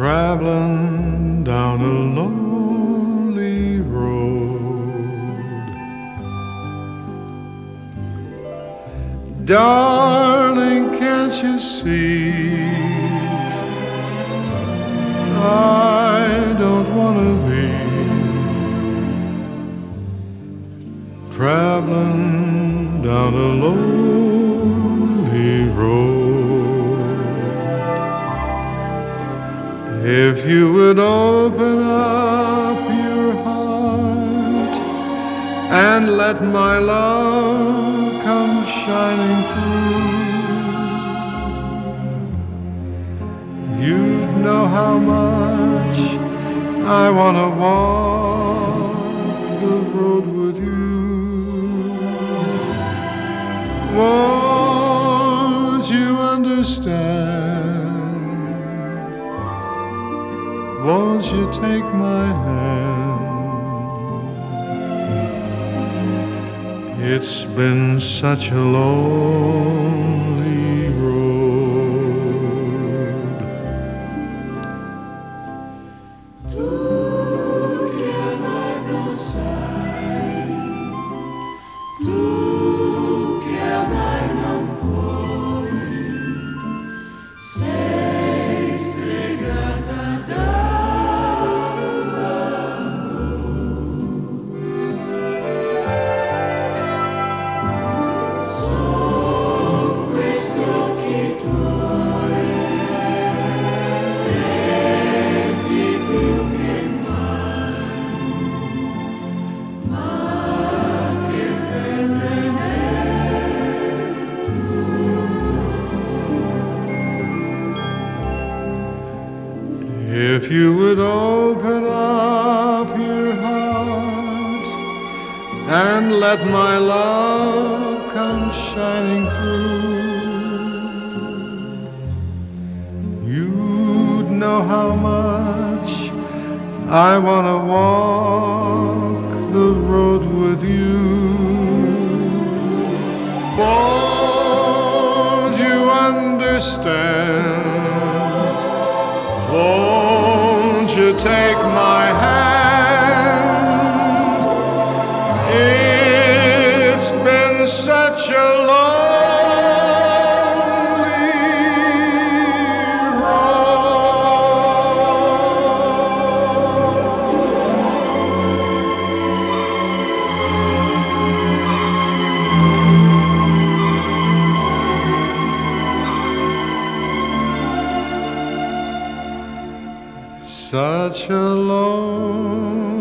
traveling down a lonely road. Darling, can't you see? I don't want to be traveling down a lonely road. If you would open up your heart and let my love come shining through, you'd know how much I want to walk the road with you. Won't you understand? Won't you take my hand? It's been such a lonely If you would open up your heart and let my love come shining through, you'd know how much I want to walk the road with you. Won't you understand? Such a lonely road. Such a lonely